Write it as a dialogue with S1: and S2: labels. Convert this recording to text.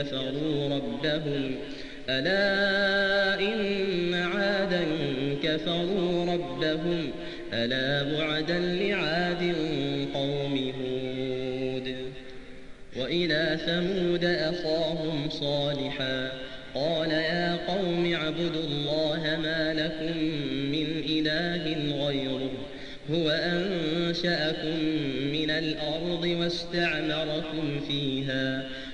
S1: كفروا ربهم. ألا إن عادا كفروا ربهم. ألا بعدا لعاد قوم هود. وإلى ثمود أخاهم صالحا. قال يا قوم اعبدوا الله ما لكم من إله غيره. هو أنشأكم من الأرض واستعمركم فيها.